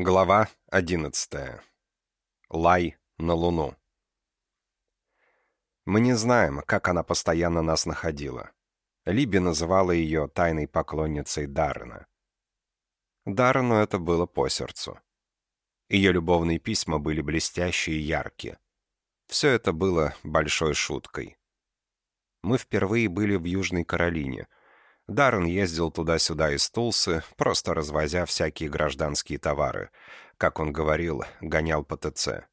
Глава 11. Лай на Луну. Мы не знаем, как она постоянно нас находила. Либи называла ее тайной поклонницей Даррена. Даррену это было по сердцу. Ее любовные письма были блестящие и яркие. Все это было большой шуткой. Мы впервые были в Южной Каролине — Даррен ездил туда-сюда из Тулсы, просто развозя всякие гражданские товары. Как он говорил, гонял по ТЦ.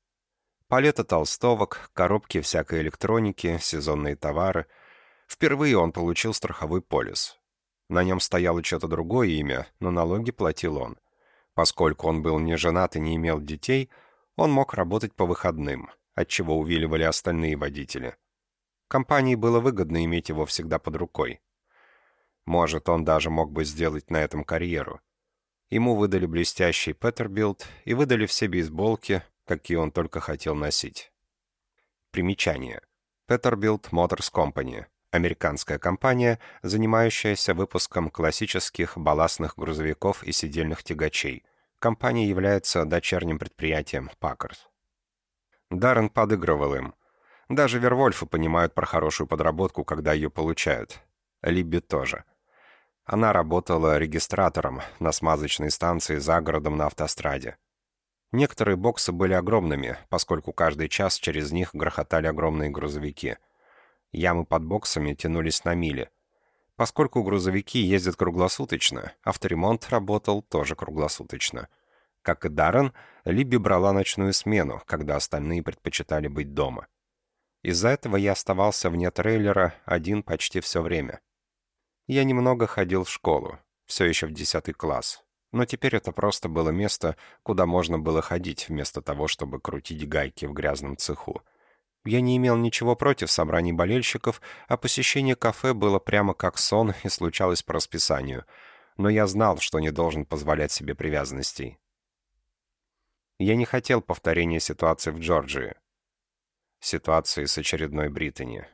Палета толстовок, коробки всякой электроники, сезонные товары. Впервые он получил страховой полис. На нем стояло что-то другое имя, но налоги платил он. Поскольку он был не женат и не имел детей, он мог работать по выходным, отчего увиливали остальные водители. Компании было выгодно иметь его всегда под рукой. Может, он даже мог бы сделать на этом карьеру. Ему выдали блестящий Петербилд и выдали все бейсболки, какие он только хотел носить. Примечание. Peterbilt Motors Company. Американская компания, занимающаяся выпуском классических балластных грузовиков и сидельных тягачей. Компания является дочерним предприятием Packard. Даррен подыгрывал им. Даже Вервольфы понимают про хорошую подработку, когда ее получают. Либби тоже. Она работала регистратором на смазочной станции за городом на автостраде. Некоторые боксы были огромными, поскольку каждый час через них грохотали огромные грузовики. Ямы под боксами тянулись на мили. Поскольку грузовики ездят круглосуточно, авторемонт работал тоже круглосуточно. Как и Даррен, Либи брала ночную смену, когда остальные предпочитали быть дома. Из-за этого я оставался вне трейлера один почти все время. Я немного ходил в школу, все еще в десятый класс. Но теперь это просто было место, куда можно было ходить, вместо того, чтобы крутить гайки в грязном цеху. Я не имел ничего против собраний болельщиков, а посещение кафе было прямо как сон и случалось по расписанию. Но я знал, что не должен позволять себе привязанностей. Я не хотел повторения ситуации в Джорджии. Ситуации с очередной Британи.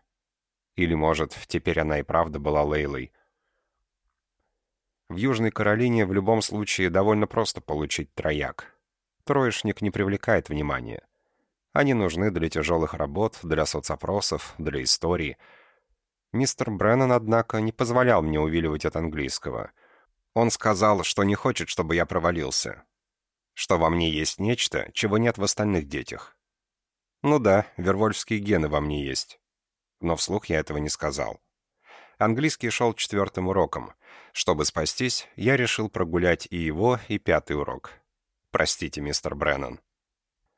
Или, может, теперь она и правда была Лейлой. В Южной Каролине в любом случае довольно просто получить трояк. Троечник не привлекает внимания. Они нужны для тяжелых работ, для соцопросов, для истории. Мистер Бреннан, однако, не позволял мне увиливать от английского. Он сказал, что не хочет, чтобы я провалился. Что во мне есть нечто, чего нет в остальных детях. Ну да, вервольфские гены во мне есть. Но вслух я этого не сказал. Английский шел четвертым уроком. Чтобы спастись, я решил прогулять и его, и пятый урок. Простите, мистер Бреннан.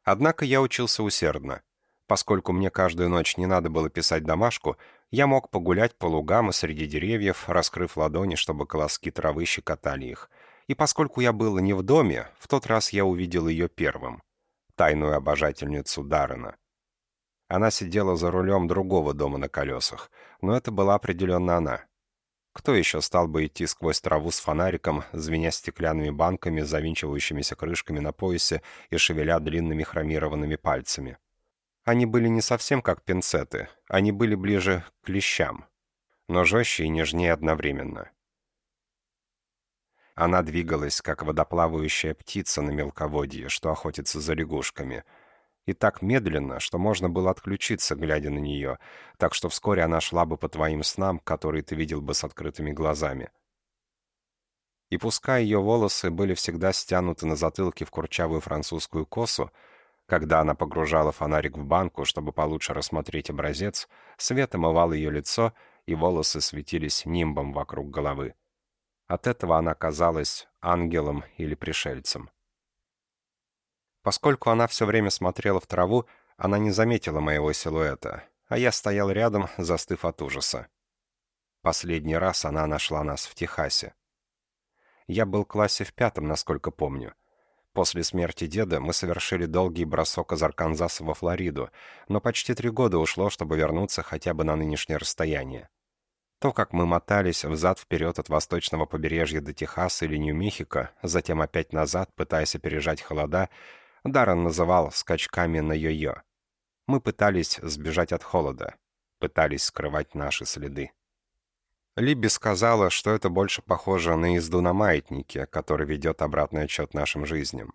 Однако я учился усердно. Поскольку мне каждую ночь не надо было писать домашку, я мог погулять по лугам и среди деревьев, раскрыв ладони, чтобы колоски травы щекотали их. И поскольку я был не в доме, в тот раз я увидел ее первым. Тайную обожательницу Даррена. Она сидела за рулем другого дома на колесах, но это была определенно она. Кто еще стал бы идти сквозь траву с фонариком, звеня стеклянными банками, завинчивающимися крышками на поясе и шевеля длинными хромированными пальцами? Они были не совсем как пинцеты, они были ближе к клещам, но жестче и нежнее одновременно. Она двигалась, как водоплавающая птица на мелководье, что охотится за лягушками — и так медленно, что можно было отключиться, глядя на нее, так что вскоре она шла бы по твоим снам, которые ты видел бы с открытыми глазами. И пускай ее волосы были всегда стянуты на затылке в курчавую французскую косу, когда она погружала фонарик в банку, чтобы получше рассмотреть образец, свет омывал ее лицо, и волосы светились нимбом вокруг головы. От этого она казалась ангелом или пришельцем. Поскольку она все время смотрела в траву, она не заметила моего силуэта, а я стоял рядом, застыв от ужаса. Последний раз она нашла нас в Техасе. Я был в классе в пятом, насколько помню. После смерти деда мы совершили долгий бросок из Арканзаса во Флориду, но почти три года ушло, чтобы вернуться хотя бы на нынешнее расстояние. То, как мы мотались взад-вперед от восточного побережья до Техаса или Нью-Мехико, затем опять назад, пытаясь опережать холода, Даррен называл скачками на йо-йо. Мы пытались сбежать от холода, пытались скрывать наши следы. Либби сказала, что это больше похоже на езду на маятнике, который ведет обратный отчет нашим жизням.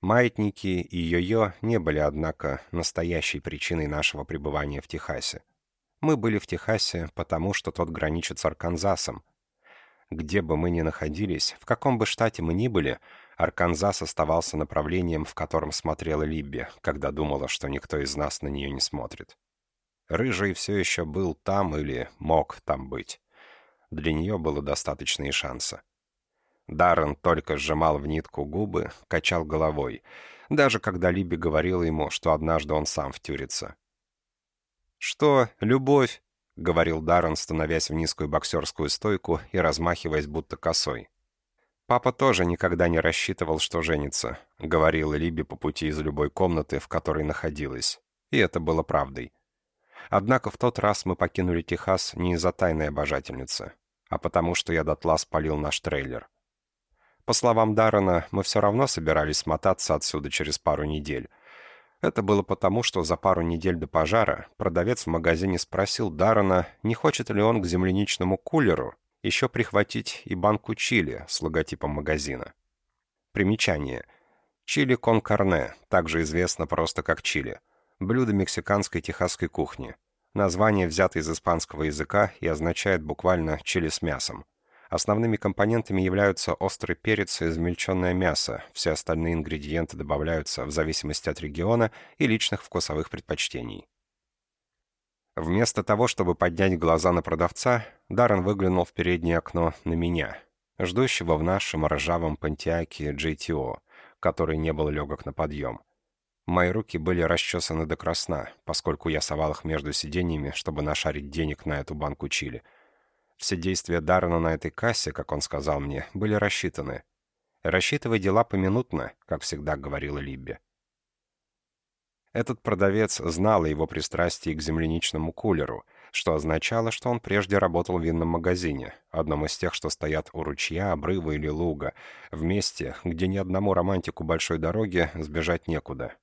Маятники и йо-йо не были, однако, настоящей причиной нашего пребывания в Техасе. Мы были в Техасе, потому что тот граничит с Арканзасом. Где бы мы ни находились, в каком бы штате мы ни были, Арканзас оставался направлением, в котором смотрела Либби, когда думала, что никто из нас на нее не смотрит. Рыжий все еще был там или мог там быть. Для нее было достаточно и шанса. Даррен только сжимал в нитку губы, качал головой, даже когда Либи говорила ему, что однажды он сам втюрится. «Что, любовь?» — говорил Даррен, становясь в низкую боксерскую стойку и размахиваясь будто косой. «Папа тоже никогда не рассчитывал, что женится», — говорила Либи по пути из любой комнаты, в которой находилась. И это было правдой. Однако в тот раз мы покинули Техас не из-за тайной обожательницы, а потому что я дотла спалил наш трейлер. По словам Даррена, мы все равно собирались смотаться отсюда через пару недель, это было потому, что за пару недель до пожара продавец в магазине спросил Даррена, не хочет ли он к земляничному кулеру еще прихватить и банку чили с логотипом магазина. Примечание. Чили кон карне, также известно просто как чили. Блюдо мексиканской техасской кухни. Название взято из испанского языка и означает буквально «чили с мясом». Основными компонентами являются острый перец и измельченное мясо, все остальные ингредиенты добавляются в зависимости от региона и личных вкусовых предпочтений. Вместо того, чтобы поднять глаза на продавца, Даррен выглянул в переднее окно на меня, ждущего в нашем ржавом Пантиаке GTO, который не был легок на подъем. Мои руки были расчесаны до красна, поскольку я совал их между сиденьями, чтобы нашарить денег на эту банку чили — все действия Даррена на этой кассе, как он сказал мне, были рассчитаны. «Рассчитывай дела поминутно», как всегда говорила Либби. Этот продавец знал о его пристрастии к земляничному кулеру, что означало, что он прежде работал в винном магазине, одном из тех, что стоят у ручья, обрыва или луга, в месте, где ни одному романтику большой дороги сбежать некуда.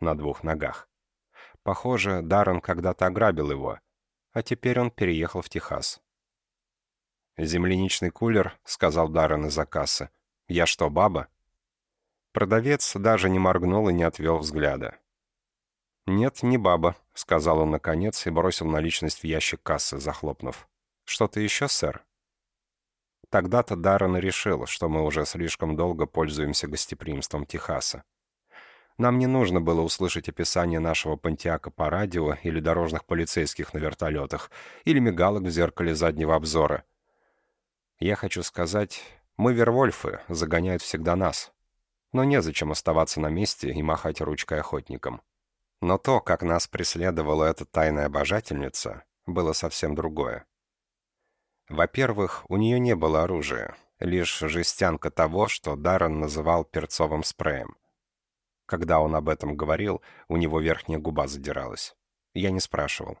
На двух ногах. Похоже, Даррен когда-то ограбил его, а теперь он переехал в Техас. «Земляничный кулер», — сказал Даррен из-за кассы. «Я что, баба?» Продавец даже не моргнул и не отвел взгляда. «Нет, не баба», — сказал он наконец и бросил наличность в ящик кассы, захлопнув. «Что-то еще, сэр?» Тогда-то Даррен решил, что мы уже слишком долго пользуемся гостеприимством Техаса. Нам не нужно было услышать описание нашего Пантиака по радио или дорожных полицейских на вертолетах, или мигалок в зеркале заднего обзора — я хочу сказать, мы вервольфы, загоняют всегда нас. Но незачем оставаться на месте и махать ручкой охотникам. Но то, как нас преследовала эта тайная обожательница, было совсем другое. Во-первых, у нее не было оружия, лишь жестянка того, что Даррен называл перцовым спреем. Когда он об этом говорил, у него верхняя губа задиралась. Я не спрашивал.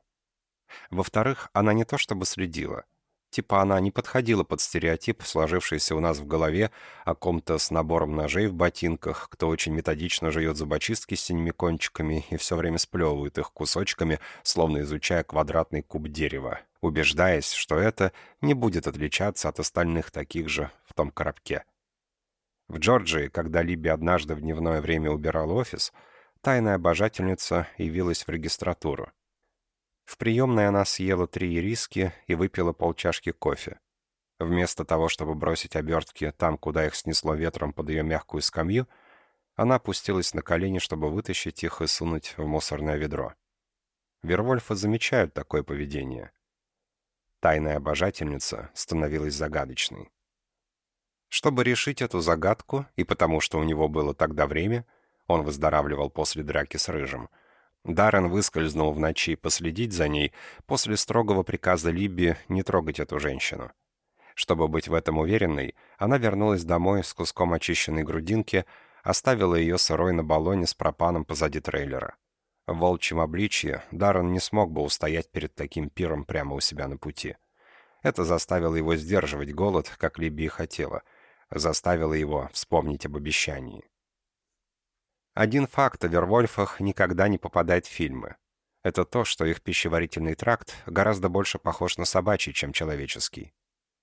Во-вторых, она не то чтобы следила — Типа она не подходила под стереотип, сложившийся у нас в голове о ком-то с набором ножей в ботинках, кто очень методично жует зубочистки с синими кончиками и все время сплевывает их кусочками, словно изучая квадратный куб дерева, убеждаясь, что это не будет отличаться от остальных таких же в том коробке. В Джорджии, когда Либи однажды в дневное время убирал офис, тайная обожательница явилась в регистратуру. В приемной она съела три ириски и выпила полчашки кофе. Вместо того, чтобы бросить обертки там, куда их снесло ветром под ее мягкую скамью, она опустилась на колени, чтобы вытащить их и сунуть в мусорное ведро. Вервольфы замечают такое поведение. Тайная обожательница становилась загадочной. Чтобы решить эту загадку, и потому что у него было тогда время, он выздоравливал после драки с Рыжим — Даррен выскользнул в ночи последить за ней после строгого приказа Либби не трогать эту женщину. Чтобы быть в этом уверенной, она вернулась домой с куском очищенной грудинки, оставила ее сырой на баллоне с пропаном позади трейлера. В волчьем обличье Даррен не смог бы устоять перед таким пиром прямо у себя на пути. Это заставило его сдерживать голод, как Либби и хотела, заставило его вспомнить об обещании. Один факт о Вервольфах никогда не попадает в фильмы. Это то, что их пищеварительный тракт гораздо больше похож на собачий, чем человеческий.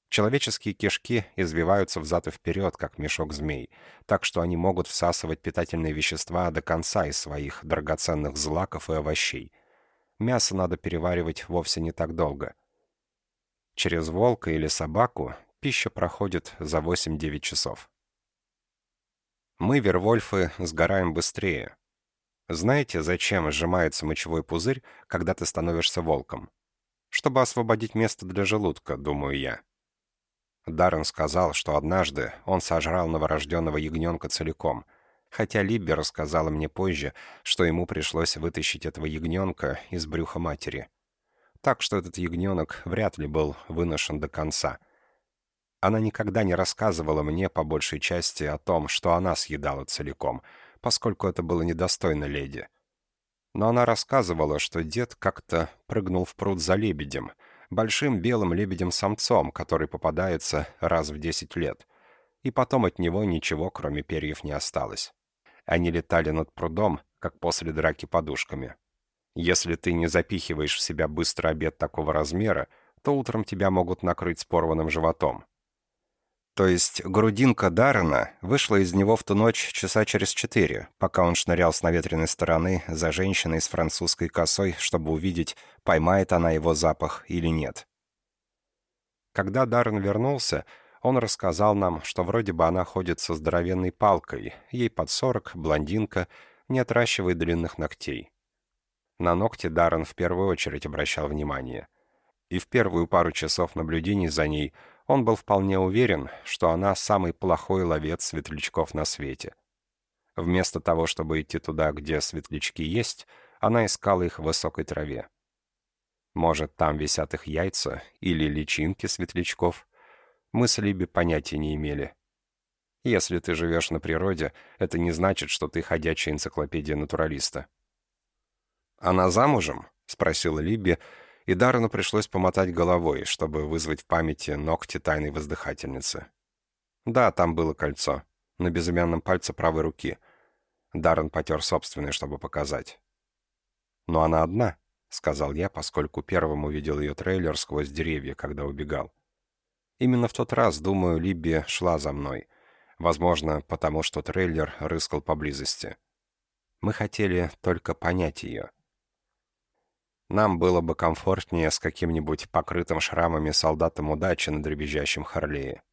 Человеческие кишки извиваются взад и вперед, как мешок змей, так что они могут всасывать питательные вещества до конца из своих драгоценных злаков и овощей. Мясо надо переваривать вовсе не так долго. Через волка или собаку пища проходит за 8-9 часов. Мы, вервольфы, сгораем быстрее. Знаете, зачем сжимается мочевой пузырь, когда ты становишься волком? Чтобы освободить место для желудка, думаю я. Даррен сказал, что однажды он сожрал новорожденного ягненка целиком, хотя Либби рассказала мне позже, что ему пришлось вытащить этого ягненка из брюха матери. Так что этот ягненок вряд ли был выношен до конца. Она никогда не рассказывала мне по большей части о том, что она съедала целиком, поскольку это было недостойно леди. Но она рассказывала, что дед как-то прыгнул в пруд за лебедем — большим белым лебедем-самцом, который попадается раз в 10 лет. И потом от него ничего, кроме перьев, не осталось. Они летали над прудом, как после драки подушками. Если ты не запихиваешь в себя быстро обед такого размера, то утром тебя могут накрыть с порванным животом. То есть грудинка Даррена вышла из него в ту ночь часа через четыре, пока он шнырял с наветренной стороны за женщиной с французской косой, чтобы увидеть, поймает она его запах или нет. Когда Даррен вернулся, он рассказал нам, что вроде бы она ходит со здоровенной палкой, ей под сорок, блондинка, не отращивает длинных ногтей. На ногти Даррен в первую очередь обращал внимание. И в первую пару часов наблюдений за ней – он был вполне уверен, что она самый плохой ловец светлячков на свете. Вместо того, чтобы идти туда, где светлячки есть, она искала их в высокой траве. Может, там висят их яйца или личинки светлячков? Мы с Либи понятия не имели. Если ты живешь на природе, это не значит, что ты ходячая энциклопедия натуралиста. «Она замужем?» — спросила Либи, и Даррену пришлось помотать головой, чтобы вызвать в памяти ногти тайной воздыхательницы. Да, там было кольцо, на безымянном пальце правой руки. Даррен потер собственное, чтобы показать. «Но она одна», — сказал я, поскольку первым увидел ее трейлер сквозь деревья, когда убегал. Именно в тот раз, думаю, Либби шла за мной. Возможно, потому что трейлер рыскал поблизости. Мы хотели только понять ее — нам было бы комфортнее с каким-нибудь покрытым шрамами солдатом удачи на дребезжащем Харлее.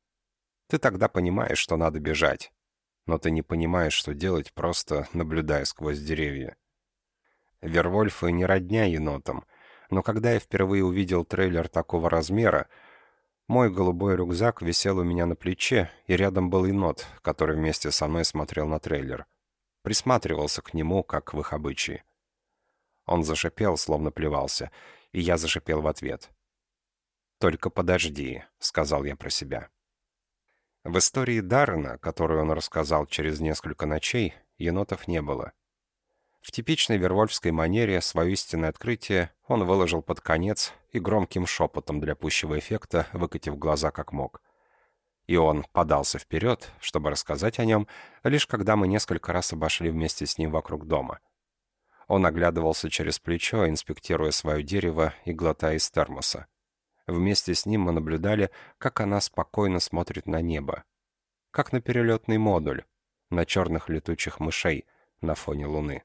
Ты тогда понимаешь, что надо бежать, но ты не понимаешь, что делать, просто наблюдая сквозь деревья. Вервольфы не родня енотам, но когда я впервые увидел трейлер такого размера, мой голубой рюкзак висел у меня на плече, и рядом был енот, который вместе со мной смотрел на трейлер. Присматривался к нему, как в их обычае. Он зашипел, словно плевался, и я зашипел в ответ. «Только подожди», — сказал я про себя. В истории Даррена, которую он рассказал через несколько ночей, енотов не было. В типичной вервольфской манере свое истинное открытие он выложил под конец и громким шепотом для пущего эффекта, выкатив глаза как мог. И он подался вперед, чтобы рассказать о нем, лишь когда мы несколько раз обошли вместе с ним вокруг дома. Он оглядывался через плечо, инспектируя свое дерево и глотая из термоса. Вместе с ним мы наблюдали, как она спокойно смотрит на небо. Как на перелетный модуль, на черных летучих мышей на фоне луны.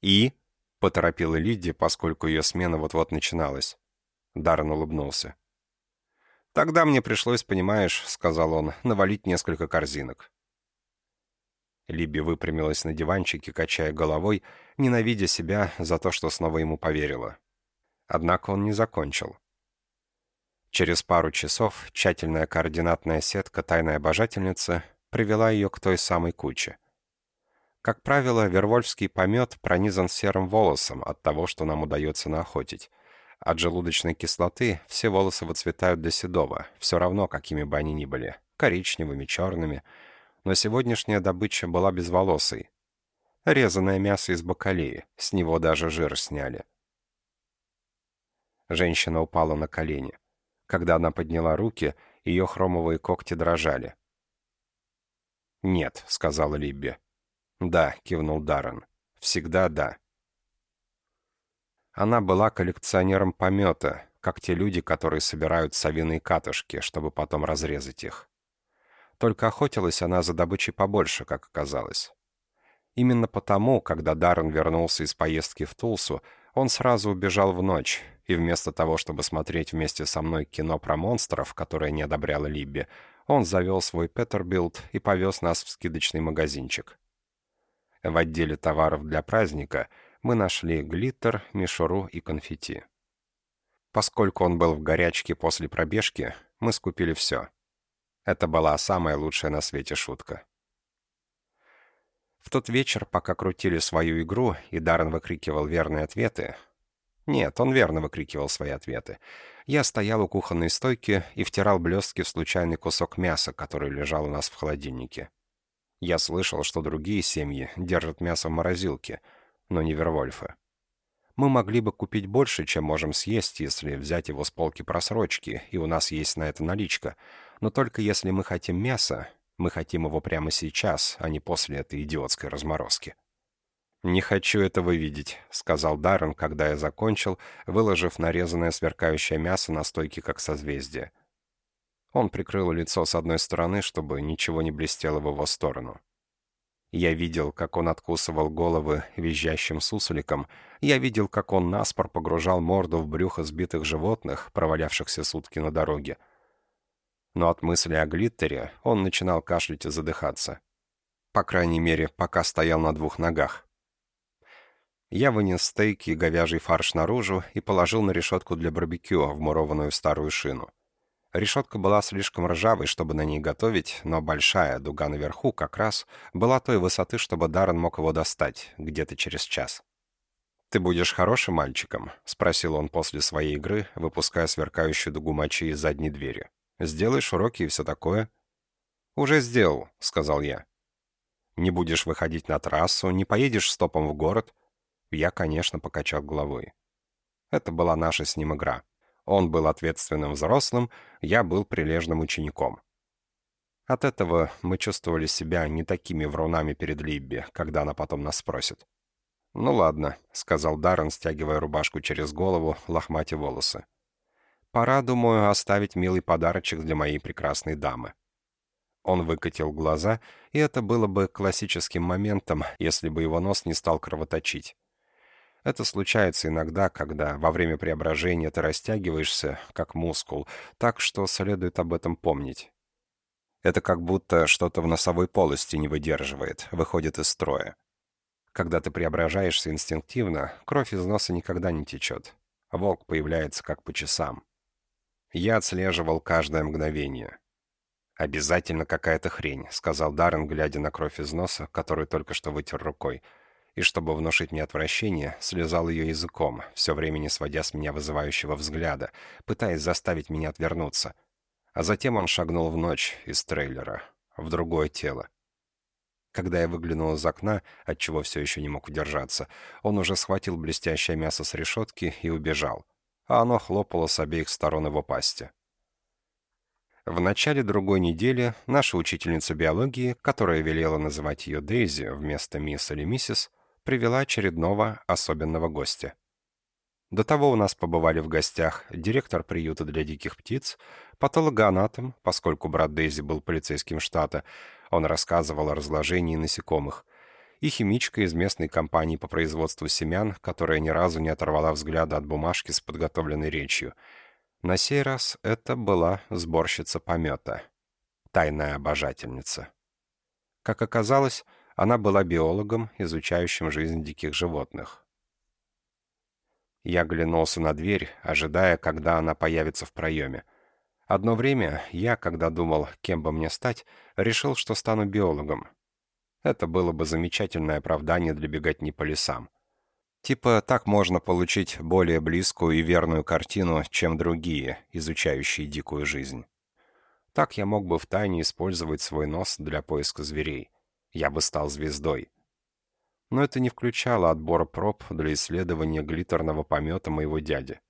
«И?» — поторопила Лидия, поскольку ее смена вот-вот начиналась. Даррен улыбнулся. «Тогда мне пришлось, понимаешь, — сказал он, — навалить несколько корзинок. Либи выпрямилась на диванчике, качая головой, ненавидя себя за то, что снова ему поверила. Однако он не закончил. Через пару часов тщательная координатная сетка тайной обожательницы привела ее к той самой куче. Как правило, вервольфский помет пронизан серым волосом от того, что нам удается наохотить. От желудочной кислоты все волосы выцветают до седого, все равно, какими бы они ни были, коричневыми, черными — но сегодняшняя добыча была безволосой. Резаное мясо из бакалеи, с него даже жир сняли. Женщина упала на колени. Когда она подняла руки, ее хромовые когти дрожали. «Нет», — сказала Либби. «Да», — кивнул Даррен. «Всегда да». Она была коллекционером помета, как те люди, которые собирают совиные катышки, чтобы потом разрезать их. Только охотилась она за добычей побольше, как оказалось. Именно потому, когда Даррен вернулся из поездки в Тулсу, он сразу убежал в ночь, и вместо того, чтобы смотреть вместе со мной кино про монстров, которое не одобряла Либби, он завел свой Петербилд и повез нас в скидочный магазинчик. В отделе товаров для праздника мы нашли глиттер, мишуру и конфетти. Поскольку он был в горячке после пробежки, мы скупили все. Это была самая лучшая на свете шутка. В тот вечер, пока крутили свою игру, и Даррен выкрикивал верные ответы... Нет, он верно выкрикивал свои ответы. Я стоял у кухонной стойки и втирал блестки в случайный кусок мяса, который лежал у нас в холодильнике. Я слышал, что другие семьи держат мясо в морозилке, но не Вервольфы. Мы могли бы купить больше, чем можем съесть, если взять его с полки просрочки, и у нас есть на это наличка. Но только если мы хотим мяса, мы хотим его прямо сейчас, а не после этой идиотской разморозки. «Не хочу этого видеть», — сказал Даррен, когда я закончил, выложив нарезанное сверкающее мясо на стойке как созвездие. Он прикрыл лицо с одной стороны, чтобы ничего не блестело в его сторону. Я видел, как он откусывал головы визжащим сусликом. Я видел, как он наспор погружал морду в брюхо сбитых животных, провалявшихся сутки на дороге но от мысли о глиттере он начинал кашлять и задыхаться. По крайней мере, пока стоял на двух ногах. Я вынес стейки и говяжий фарш наружу и положил на решетку для барбекю, вмурованную в старую шину. Решетка была слишком ржавой, чтобы на ней готовить, но большая дуга наверху как раз была той высоты, чтобы Даррен мог его достать, где-то через час. «Ты будешь хорошим мальчиком?» — спросил он после своей игры, выпуская сверкающую дугу мочи из задней двери. Сделаешь уроки и все такое». «Уже сделал», — сказал я. «Не будешь выходить на трассу, не поедешь стопом в город?» Я, конечно, покачал головой. Это была наша с ним игра. Он был ответственным взрослым, я был прилежным учеником. От этого мы чувствовали себя не такими врунами перед Либби, когда она потом нас спросит. «Ну ладно», — сказал Даррен, стягивая рубашку через голову, лохматя волосы. Пора, думаю, оставить милый подарочек для моей прекрасной дамы. Он выкатил глаза, и это было бы классическим моментом, если бы его нос не стал кровоточить. Это случается иногда, когда во время преображения ты растягиваешься, как мускул, так что следует об этом помнить. Это как будто что-то в носовой полости не выдерживает, выходит из строя. Когда ты преображаешься инстинктивно, кровь из носа никогда не течет. Волк появляется как по часам. Я отслеживал каждое мгновение. «Обязательно какая-то хрень», — сказал Даррен, глядя на кровь из носа, которую только что вытер рукой. И чтобы внушить мне отвращение, слезал ее языком, все время не сводя с меня вызывающего взгляда, пытаясь заставить меня отвернуться. А затем он шагнул в ночь из трейлера, в другое тело. Когда я выглянул из окна, от чего все еще не мог удержаться, он уже схватил блестящее мясо с решетки и убежал а оно хлопало с обеих сторон его пасти. В начале другой недели наша учительница биологии, которая велела называть ее Дейзи вместо мисс или миссис, привела очередного особенного гостя. До того у нас побывали в гостях директор приюта для диких птиц, патологоанатом, поскольку брат Дейзи был полицейским штата, он рассказывал о разложении насекомых, и химичка из местной компании по производству семян, которая ни разу не оторвала взгляда от бумажки с подготовленной речью. На сей раз это была сборщица помета. Тайная обожательница. Как оказалось, она была биологом, изучающим жизнь диких животных. Я глянулся на дверь, ожидая, когда она появится в проеме. Одно время я, когда думал, кем бы мне стать, решил, что стану биологом. Это было бы замечательное оправдание для беготни по лесам. Типа так можно получить более близкую и верную картину, чем другие, изучающие дикую жизнь. Так я мог бы втайне использовать свой нос для поиска зверей. Я бы стал звездой. Но это не включало отбор проб для исследования глиттерного помета моего дяди.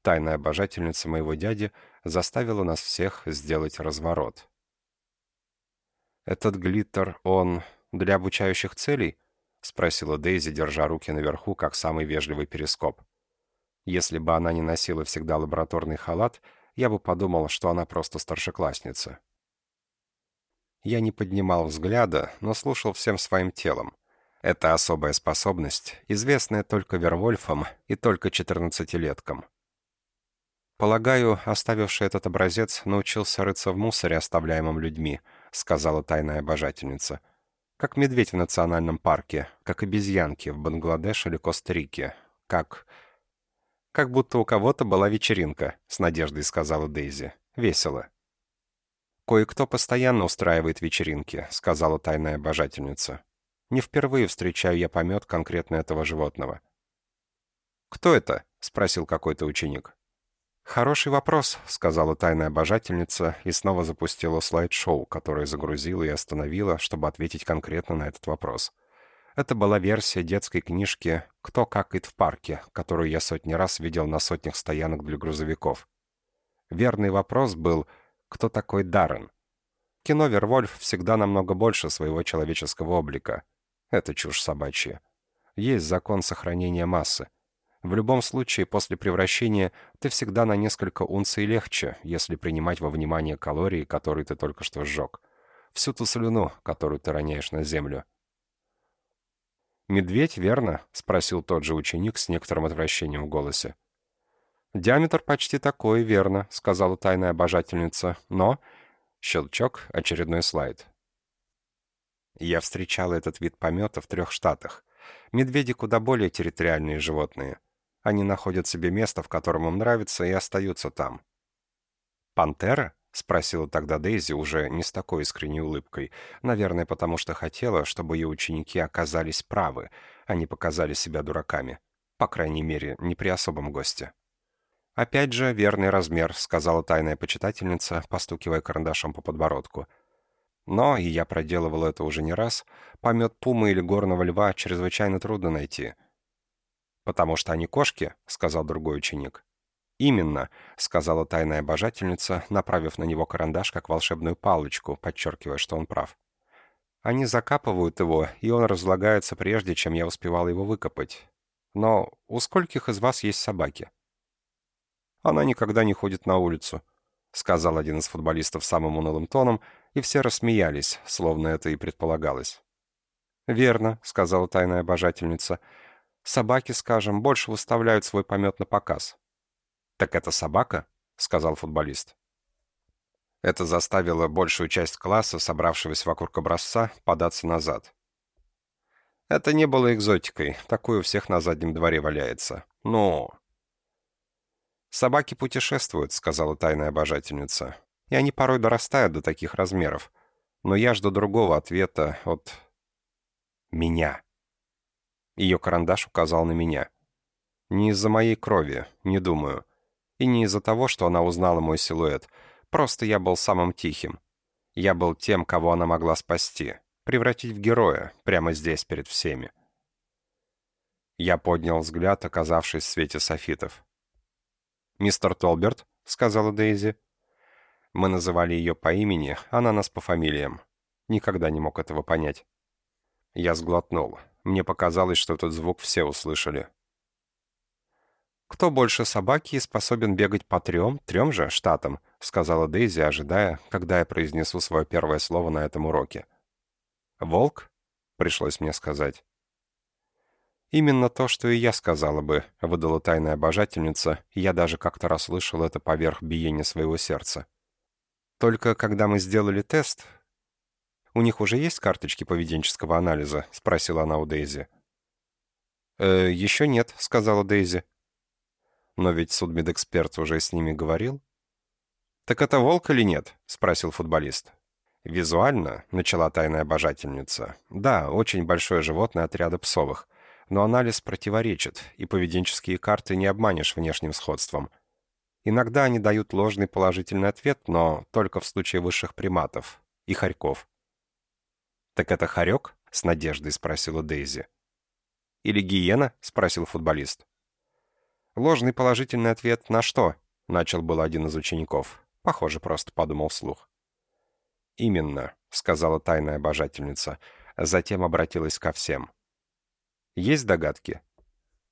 Тайная обожательница моего дяди заставила нас всех сделать разворот. «Этот глиттер, он для обучающих целей?» — спросила Дейзи, держа руки наверху, как самый вежливый перископ. Если бы она не носила всегда лабораторный халат, я бы подумал, что она просто старшеклассница. Я не поднимал взгляда, но слушал всем своим телом. Это особая способность, известная только Вервольфам и только четырнадцатилеткам. «Полагаю, оставивший этот образец научился рыться в мусоре, оставляемом людьми», — сказала тайная обожательница. «Как медведь в национальном парке, как обезьянки в Бангладеш или Коста-Рике, как...» «Как будто у кого-то была вечеринка», — с надеждой сказала Дейзи. «Весело». «Кое-кто постоянно устраивает вечеринки», — сказала тайная обожательница. «Не впервые встречаю я помет конкретно этого животного». «Кто это?» — спросил какой-то ученик. «Хороший вопрос», — сказала тайная обожательница и снова запустила слайд-шоу, которое загрузила и остановила, чтобы ответить конкретно на этот вопрос. Это была версия детской книжки «Кто какает в парке», которую я сотни раз видел на сотнях стоянок для грузовиков. Верный вопрос был «Кто такой Даррен?» Кино «Вервольф» всегда намного больше своего человеческого облика. Это чушь собачья. Есть закон сохранения массы. В любом случае, после превращения ты всегда на несколько унций легче, если принимать во внимание калории, которые ты только что сжег. Всю ту слюну, которую ты роняешь на землю. «Медведь, верно?» — спросил тот же ученик с некоторым отвращением в голосе. «Диаметр почти такой, верно», — сказала тайная обожательница. «Но...» — щелчок, очередной слайд. Я встречал этот вид помета в трех штатах. Медведи куда более территориальные животные — они находят себе место, в котором им нравится, и остаются там. «Пантера?» — спросила тогда Дейзи уже не с такой искренней улыбкой. Наверное, потому что хотела, чтобы ее ученики оказались правы, а не показали себя дураками. По крайней мере, не при особом госте. «Опять же, верный размер», — сказала тайная почитательница, постукивая карандашом по подбородку. Но, и я проделывал это уже не раз, помет пумы или горного льва чрезвычайно трудно найти — «Потому что они кошки», — сказал другой ученик. «Именно», — сказала тайная обожательница, направив на него карандаш как волшебную палочку, подчеркивая, что он прав. «Они закапывают его, и он разлагается прежде, чем я успевал его выкопать. Но у скольких из вас есть собаки?» «Она никогда не ходит на улицу», — сказал один из футболистов самым унылым тоном, и все рассмеялись, словно это и предполагалось. «Верно», — сказала тайная обожательница, — Собаки, скажем, больше выставляют свой помет на показ. «Так это собака?» — сказал футболист. Это заставило большую часть класса, собравшегося вокруг образца, податься назад. Это не было экзотикой, такое у всех на заднем дворе валяется. Но... «Собаки путешествуют», — сказала тайная обожательница. «И они порой дорастают до таких размеров. Но я жду другого ответа от... меня». Ее карандаш указал на меня. Не из-за моей крови, не думаю. И не из-за того, что она узнала мой силуэт. Просто я был самым тихим. Я был тем, кого она могла спасти. Превратить в героя, прямо здесь, перед всеми. Я поднял взгляд, оказавшись в свете софитов. «Мистер Толберт», — сказала Дейзи. Мы называли ее по имени, она нас по фамилиям. Никогда не мог этого понять. Я сглотнул. Мне показалось, что этот звук все услышали. «Кто больше собаки способен бегать по трем, трем же штатам?» — сказала Дейзи, ожидая, когда я произнесу свое первое слово на этом уроке. «Волк?» — пришлось мне сказать. «Именно то, что и я сказала бы», — выдала тайная обожательница, я даже как-то расслышал это поверх биения своего сердца. Только когда мы сделали тест, у них уже есть карточки поведенческого анализа?» — спросила она у Дейзи. «Э, «Еще нет», — сказала Дейзи. «Но ведь судмедэксперт уже с ними говорил». «Так это волк или нет?» — спросил футболист. «Визуально», — начала тайная обожательница. «Да, очень большое животное отряда псовых. Но анализ противоречит, и поведенческие карты не обманешь внешним сходством. Иногда они дают ложный положительный ответ, но только в случае высших приматов и хорьков. «Так это хорек?» — с надеждой спросила Дейзи. «Или гиена?» — спросил футболист. «Ложный положительный ответ на что?» — начал был один из учеников. Похоже, просто подумал вслух. «Именно», — сказала тайная обожательница, затем обратилась ко всем. «Есть догадки?»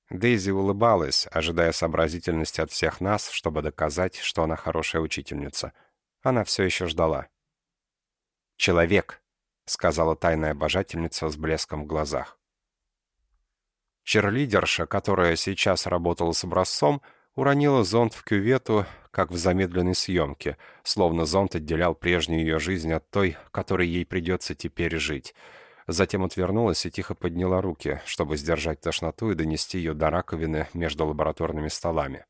Дейзи улыбалась, ожидая сообразительности от всех нас, чтобы доказать, что она хорошая учительница. Она все еще ждала. «Человек», — сказала тайная обожательница с блеском в глазах. Черлидерша, которая сейчас работала с образцом, уронила зонт в кювету, как в замедленной съемке, словно зонт отделял прежнюю ее жизнь от той, которой ей придется теперь жить — Затем отвернулась и тихо подняла руки, чтобы сдержать тошноту и донести ее до раковины между лабораторными столами.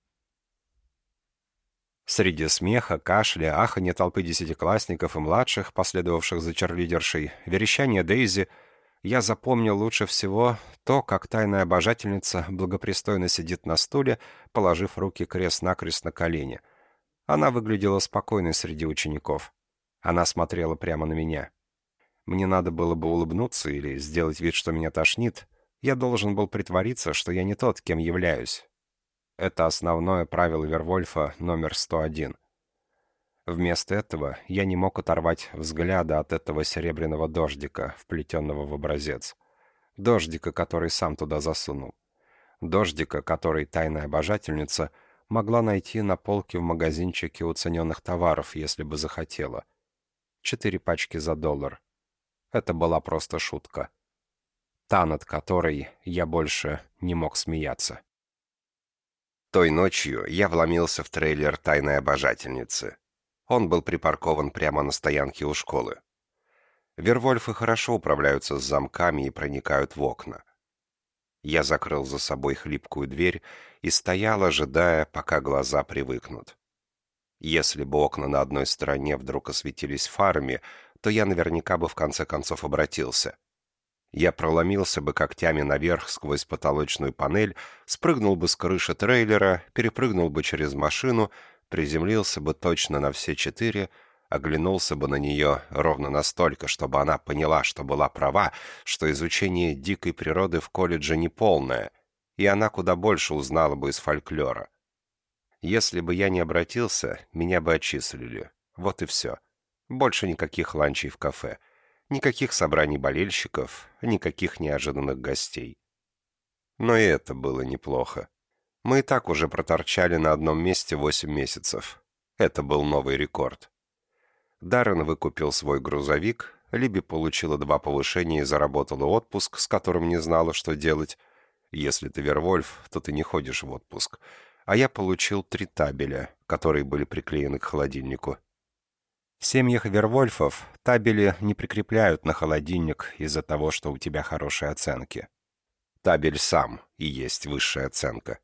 Среди смеха, кашля, аханья толпы десятиклассников и младших, последовавших за черлидершей, верещание Дейзи, я запомнил лучше всего то, как тайная обожательница благопристойно сидит на стуле, положив руки крест-накрест на колени. Она выглядела спокойной среди учеников. Она смотрела прямо на меня. Мне надо было бы улыбнуться или сделать вид, что меня тошнит. Я должен был притвориться, что я не тот, кем являюсь. Это основное правило Вервольфа номер 101. Вместо этого я не мог оторвать взгляда от этого серебряного дождика, вплетенного в образец. Дождика, который сам туда засунул. Дождика, который тайная обожательница могла найти на полке в магазинчике уцененных товаров, если бы захотела. Четыре пачки за доллар. Это была просто шутка. Та, над которой я больше не мог смеяться. Той ночью я вломился в трейлер тайной обожательницы. Он был припаркован прямо на стоянке у школы. Вервольфы хорошо управляются с замками и проникают в окна. Я закрыл за собой хлипкую дверь и стоял, ожидая, пока глаза привыкнут. Если бы окна на одной стороне вдруг осветились фарами, то я наверняка бы в конце концов обратился. Я проломился бы когтями наверх сквозь потолочную панель, спрыгнул бы с крыши трейлера, перепрыгнул бы через машину, приземлился бы точно на все четыре, оглянулся бы на нее ровно настолько, чтобы она поняла, что была права, что изучение дикой природы в колледже неполное, и она куда больше узнала бы из фольклора. Если бы я не обратился, меня бы отчислили. Вот и все. Больше никаких ланчей в кафе, никаких собраний болельщиков, никаких неожиданных гостей. Но и это было неплохо. Мы и так уже проторчали на одном месте восемь месяцев. Это был новый рекорд. Даррен выкупил свой грузовик, Либи получила два повышения и заработала отпуск, с которым не знала, что делать. Если ты Вервольф, то ты не ходишь в отпуск. А я получил три табеля, которые были приклеены к холодильнику. В семьях Вервольфов табели не прикрепляют на холодильник из-за того, что у тебя хорошие оценки. Табель сам и есть высшая оценка.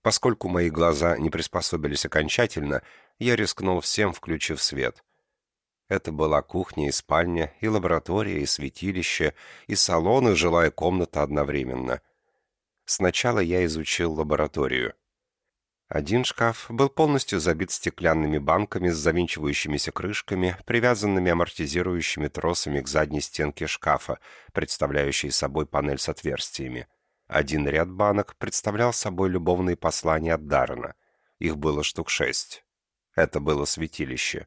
Поскольку мои глаза не приспособились окончательно, я рискнул всем, включив свет. Это была кухня и спальня, и лаборатория, и святилище, и салон, и жилая комната одновременно. Сначала я изучил лабораторию. Один шкаф был полностью забит стеклянными банками с завинчивающимися крышками, привязанными амортизирующими тросами к задней стенке шкафа, представляющей собой панель с отверстиями. Один ряд банок представлял собой любовные послания от Даррена. Их было штук шесть. Это было святилище.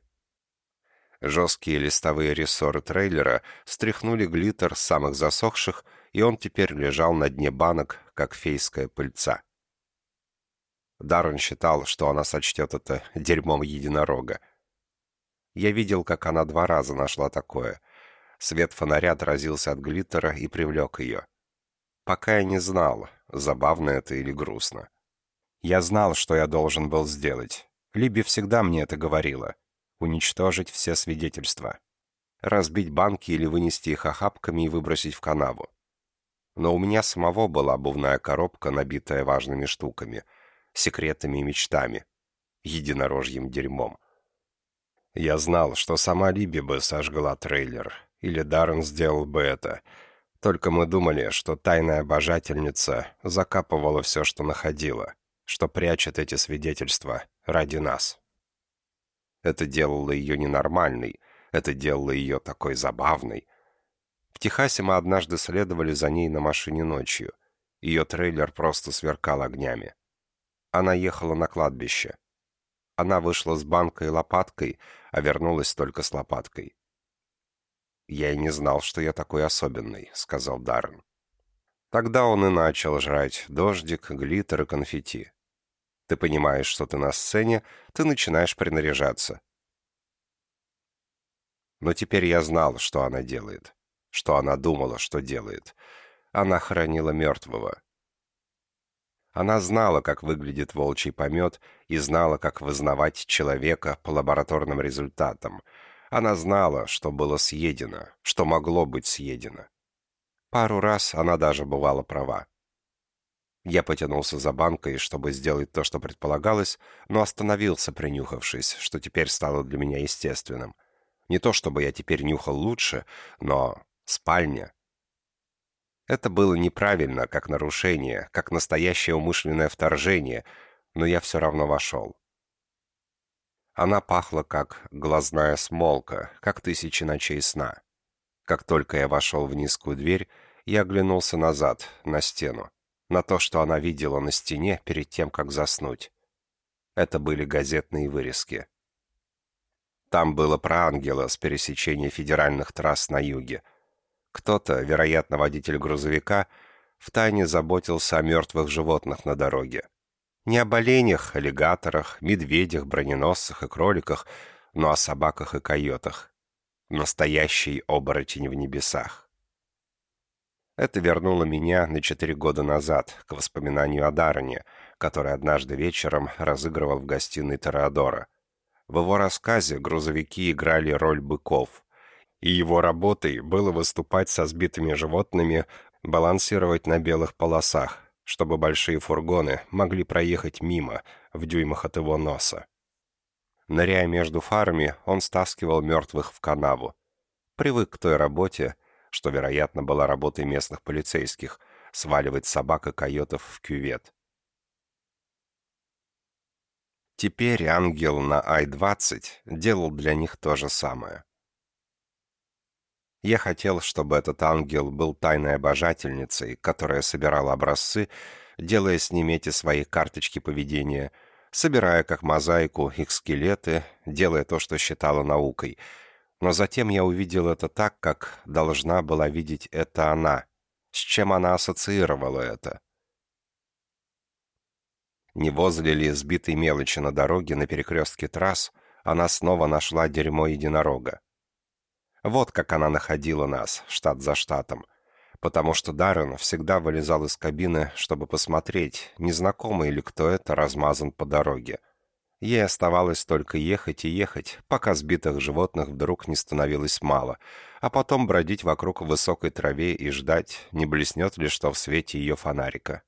Жесткие листовые рессоры трейлера стряхнули глиттер самых засохших, и он теперь лежал на дне банок, как фейская пыльца. Даррен считал, что она сочтет это дерьмом единорога. Я видел, как она два раза нашла такое. Свет фонаря отразился от глиттера и привлек ее. Пока я не знал, забавно это или грустно. Я знал, что я должен был сделать. Либи всегда мне это говорила. Уничтожить все свидетельства. Разбить банки или вынести их охапками и выбросить в канаву. Но у меня самого была обувная коробка, набитая важными штуками — секретами и мечтами, единорожьим дерьмом. Я знал, что сама Либи бы сожгла трейлер, или Даррен сделал бы это. Только мы думали, что тайная обожательница закапывала все, что находила, что прячет эти свидетельства ради нас. Это делало ее ненормальной, это делало ее такой забавной. В Техасе мы однажды следовали за ней на машине ночью. Ее трейлер просто сверкал огнями. Она ехала на кладбище. Она вышла с банкой и лопаткой, а вернулась только с лопаткой. «Я и не знал, что я такой особенный», — сказал Даррен. Тогда он и начал жрать дождик, глиттер и конфетти. Ты понимаешь, что ты на сцене, ты начинаешь принаряжаться. Но теперь я знал, что она делает. Что она думала, что делает. Она хоронила мертвого. Она знала, как выглядит волчий помет, и знала, как вызнавать человека по лабораторным результатам. Она знала, что было съедено, что могло быть съедено. Пару раз она даже бывала права. Я потянулся за банкой, чтобы сделать то, что предполагалось, но остановился, принюхавшись, что теперь стало для меня естественным. Не то чтобы я теперь нюхал лучше, но спальня. Это было неправильно, как нарушение, как настоящее умышленное вторжение, но я все равно вошел. Она пахла, как глазная смолка, как тысячи ночей сна. Как только я вошел в низкую дверь, я оглянулся назад, на стену, на то, что она видела на стене перед тем, как заснуть. Это были газетные вырезки. Там было про ангела с пересечения федеральных трасс на юге. Кто-то, вероятно, водитель грузовика, втайне заботился о мертвых животных на дороге. Не об оленях, аллигаторах, медведях, броненосцах и кроликах, но о собаках и койотах. Настоящий оборотень в небесах. Это вернуло меня на четыре года назад, к воспоминанию о Дарне, который однажды вечером разыгрывал в гостиной Тореадора. В его рассказе грузовики играли роль быков, и его работой было выступать со сбитыми животными, балансировать на белых полосах, чтобы большие фургоны могли проехать мимо, в дюймах от его носа. Ныряя между фарами, он стаскивал мертвых в канаву. Привык к той работе, что, вероятно, была работой местных полицейских, сваливать собак и койотов в кювет. Теперь ангел на Ай-20 делал для них то же самое. Я хотел, чтобы этот ангел был тайной обожательницей, которая собирала образцы, делая с ними эти свои карточки поведения, собирая как мозаику их скелеты, делая то, что считала наукой. Но затем я увидел это так, как должна была видеть это она, с чем она ассоциировала это. Не возле ли сбитой мелочи на дороге на перекрестке трасс она снова нашла дерьмо единорога. Вот как она находила нас, штат за штатом. Потому что Даррен всегда вылезал из кабины, чтобы посмотреть, незнакомый ли кто это размазан по дороге. Ей оставалось только ехать и ехать, пока сбитых животных вдруг не становилось мало, а потом бродить вокруг высокой траве и ждать, не блеснет ли что в свете ее фонарика.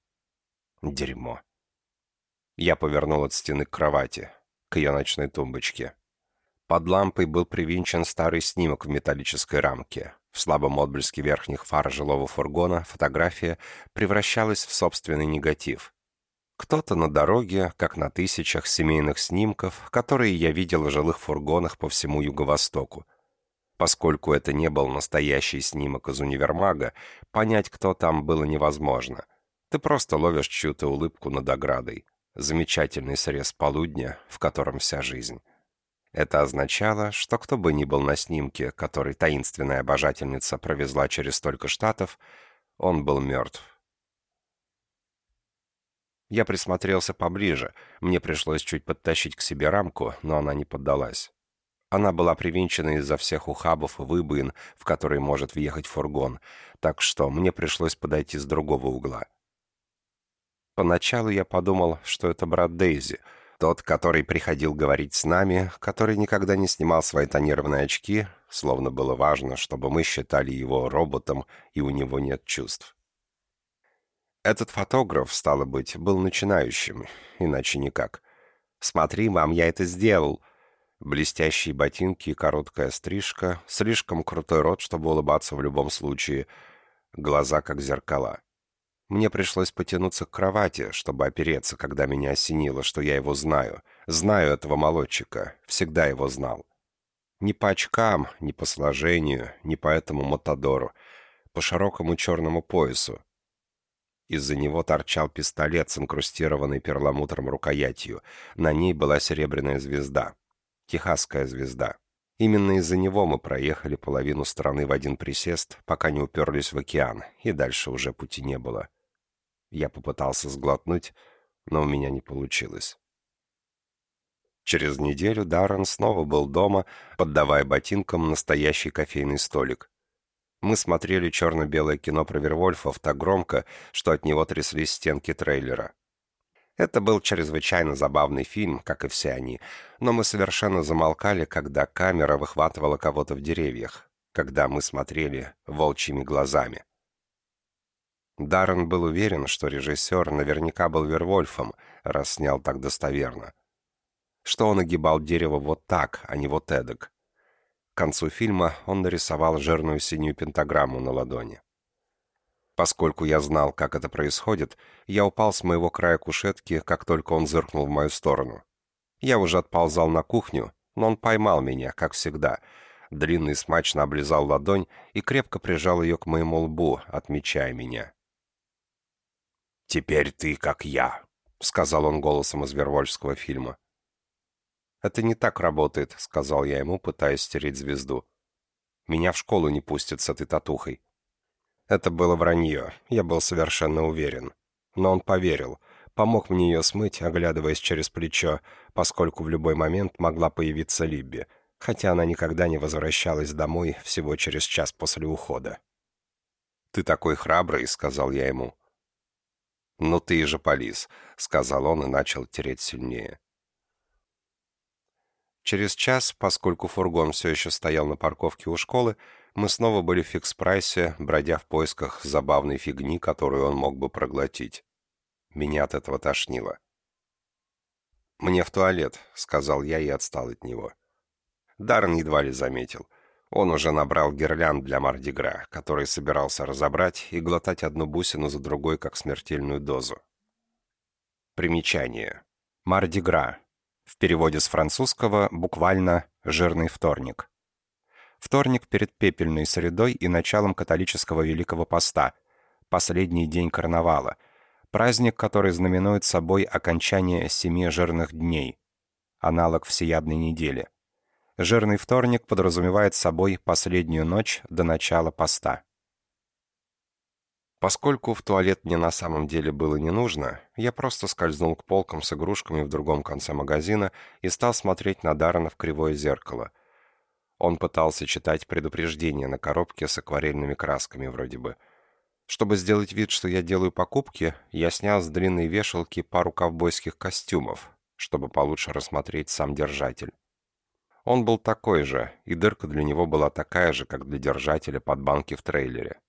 Дерьмо. Я повернул от стены к кровати, к ее ночной тумбочке. Под лампой был привинчен старый снимок в металлической рамке. В слабом отблеске верхних фар жилого фургона фотография превращалась в собственный негатив. Кто-то на дороге, как на тысячах семейных снимков, которые я видел в жилых фургонах по всему Юго-Востоку. Поскольку это не был настоящий снимок из универмага, понять, кто там, было невозможно. Ты просто ловишь чью-то улыбку над оградой. Замечательный срез полудня, в котором вся жизнь. Это означало, что кто бы ни был на снимке, который таинственная обожательница провезла через столько штатов, он был мертв. Я присмотрелся поближе. Мне пришлось чуть подтащить к себе рамку, но она не поддалась. Она была привинчена из-за всех ухабов и выбоин, в которые может въехать фургон, так что мне пришлось подойти с другого угла. Поначалу я подумал, что это брат Дейзи, тот, который приходил говорить с нами, который никогда не снимал свои тонированные очки, словно было важно, чтобы мы считали его роботом, и у него нет чувств. Этот фотограф, стало быть, был начинающим, иначе никак. «Смотри, мам, я это сделал!» Блестящие ботинки и короткая стрижка, слишком крутой рот, чтобы улыбаться в любом случае, глаза как зеркала. Мне пришлось потянуться к кровати, чтобы опереться, когда меня осенило, что я его знаю. Знаю этого молодчика. Всегда его знал. Не по очкам, не по сложению, не по этому мотодору. По широкому черному поясу. Из-за него торчал пистолет с инкрустированной перламутром рукоятью. На ней была серебряная звезда. Техасская звезда. Именно из-за него мы проехали половину страны в один присест, пока не уперлись в океан, и дальше уже пути не было. Я попытался сглотнуть, но у меня не получилось. Через неделю Даррен снова был дома, поддавая ботинкам настоящий кофейный столик. Мы смотрели черно-белое кино про Вервольфов так громко, что от него тряслись стенки трейлера. Это был чрезвычайно забавный фильм, как и все они, но мы совершенно замолкали, когда камера выхватывала кого-то в деревьях, когда мы смотрели волчьими глазами. Даррен был уверен, что режиссер наверняка был Вервольфом, раз снял так достоверно. Что он огибал дерево вот так, а не вот эдак. К концу фильма он нарисовал жирную синюю пентаграмму на ладони. Поскольку я знал, как это происходит, я упал с моего края кушетки, как только он зыркнул в мою сторону. Я уже отползал на кухню, но он поймал меня, как всегда. Длинный смачно облизал ладонь и крепко прижал ее к моему лбу, отмечая меня. «Теперь ты как я», — сказал он голосом из Вервольфского фильма. «Это не так работает», — сказал я ему, пытаясь стереть звезду. «Меня в школу не пустят с этой татухой». Это было вранье, я был совершенно уверен. Но он поверил, помог мне ее смыть, оглядываясь через плечо, поскольку в любой момент могла появиться Либби, хотя она никогда не возвращалась домой всего через час после ухода. «Ты такой храбрый», — сказал я ему. «Ну ты же полис», — сказал он и начал тереть сильнее. Через час, поскольку фургон все еще стоял на парковке у школы, мы снова были в фикс-прайсе, бродя в поисках забавной фигни, которую он мог бы проглотить. Меня от этого тошнило. «Мне в туалет», — сказал я и отстал от него. Даррен едва ли заметил. Он уже набрал гирлянд для Мардигра, который собирался разобрать и глотать одну бусину за другой, как смертельную дозу. Примечание. Мардигра. В переводе с французского буквально «жирный вторник». Вторник перед пепельной средой и началом католического Великого Поста, последний день карнавала, праздник, который знаменует собой окончание семи жирных дней, аналог всеядной недели. Жирный вторник подразумевает собой последнюю ночь до начала поста. Поскольку в туалет мне на самом деле было не нужно, я просто скользнул к полкам с игрушками в другом конце магазина и стал смотреть на Даррена в кривое зеркало — он пытался читать предупреждения на коробке с акварельными красками вроде бы. Чтобы сделать вид, что я делаю покупки, я снял с длинной вешалки пару ковбойских костюмов, чтобы получше рассмотреть сам держатель. Он был такой же, и дырка для него была такая же, как для держателя под банки в трейлере.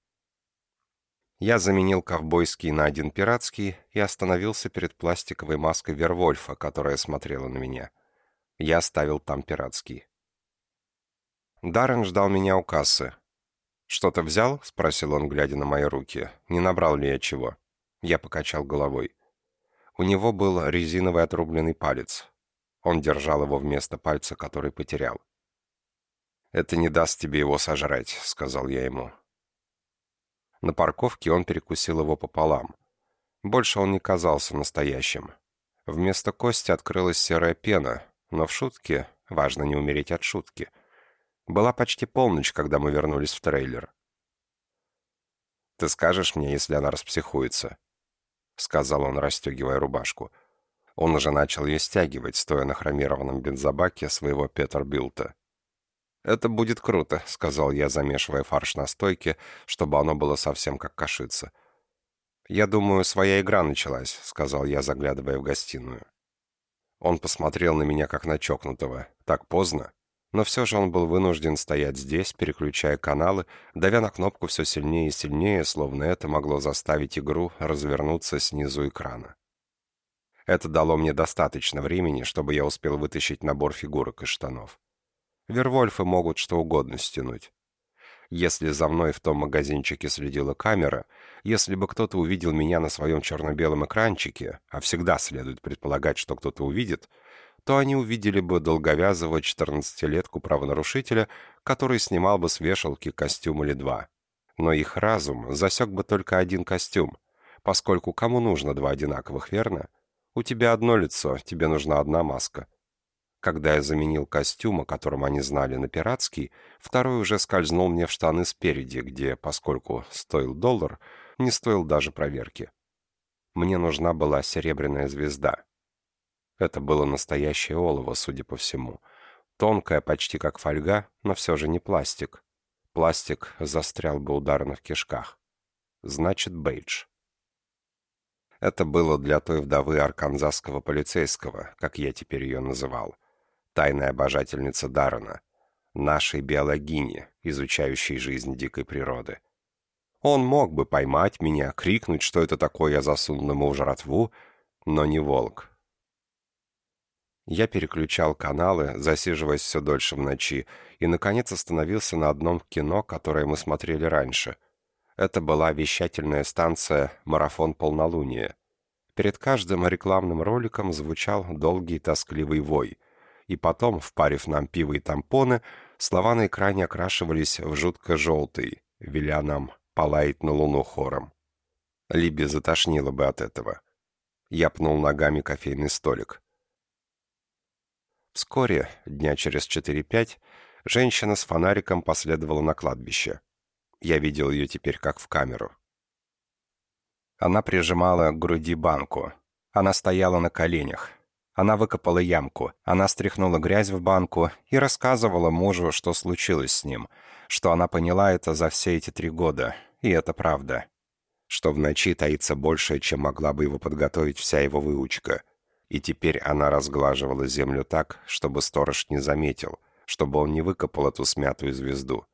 Я заменил ковбойский на один пиратский и остановился перед пластиковой маской Вервольфа, которая смотрела на меня. Я оставил там пиратский. Даррен ждал меня у кассы. «Что-то взял?» — спросил он, глядя на мои руки. «Не набрал ли я чего?» Я покачал головой. У него был резиновый отрубленный палец. Он держал его вместо пальца, который потерял. «Это не даст тебе его сожрать», — сказал я ему. На парковке он перекусил его пополам. Больше он не казался настоящим. Вместо кости открылась серая пена, но в шутке, важно не умереть от шутки — была почти полночь, когда мы вернулись в трейлер. «Ты скажешь мне, если она распсихуется?» — сказал он, расстегивая рубашку. Он уже начал ее стягивать, стоя на хромированном бензобаке своего Петербилта. «Это будет круто», — сказал я, замешивая фарш на стойке, чтобы оно было совсем как кашица. «Я думаю, своя игра началась», — сказал я, заглядывая в гостиную. Он посмотрел на меня, как на чокнутого. «Так поздно?» Но все же он был вынужден стоять здесь, переключая каналы, давя на кнопку все сильнее и сильнее, словно это могло заставить игру развернуться снизу экрана. Это дало мне достаточно времени, чтобы я успел вытащить набор фигурок из штанов. Вервольфы могут что угодно стянуть. Если за мной в том магазинчике следила камера, если бы кто-то увидел меня на своем черно-белом экранчике, а всегда следует предполагать, что кто-то увидит — то они увидели бы долговязого 14-летку правонарушителя, который снимал бы с вешалки костюм или два. Но их разум засек бы только один костюм, поскольку кому нужно два одинаковых, верно? У тебя одно лицо, тебе нужна одна маска. Когда я заменил костюм, о котором они знали на пиратский, второй уже скользнул мне в штаны спереди, где, поскольку стоил доллар, не стоил даже проверки. Мне нужна была серебряная звезда. Это было настоящее олово, судя по всему. Тонкое, почти как фольга, но все же не пластик. Пластик застрял бы ударно в кишках. Значит, бейдж. Это было для той вдовы арканзасского полицейского, как я теперь ее называл. Тайная обожательница Даррена. Нашей биологини, изучающей жизнь дикой природы. Он мог бы поймать меня, крикнуть, что это такое я засунул ему в жратву, но не волк. Я переключал каналы, засиживаясь все дольше в ночи, и, наконец, остановился на одном кино, которое мы смотрели раньше. Это была вещательная станция «Марафон полнолуния». Перед каждым рекламным роликом звучал долгий тоскливый вой. И потом, впарив нам пиво и тампоны, слова на экране окрашивались в жутко-желтый, веля нам полаять на луну хором. Либи затошнило бы от этого. Я пнул ногами кофейный столик. Вскоре, дня через 4-5, женщина с фонариком последовала на кладбище. Я видел ее теперь как в камеру. Она прижимала к груди банку. Она стояла на коленях. Она выкопала ямку. Она стряхнула грязь в банку и рассказывала мужу, что случилось с ним, что она поняла это за все эти три года, и это правда. Что в ночи таится больше, чем могла бы его подготовить вся его выучка — и теперь она разглаживала землю так, чтобы сторож не заметил, чтобы он не выкопал эту смятую звезду.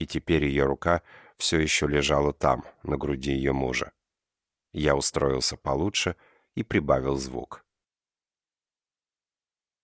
И теперь ее рука все еще лежала там, на груди ее мужа. Я устроился получше и прибавил звук.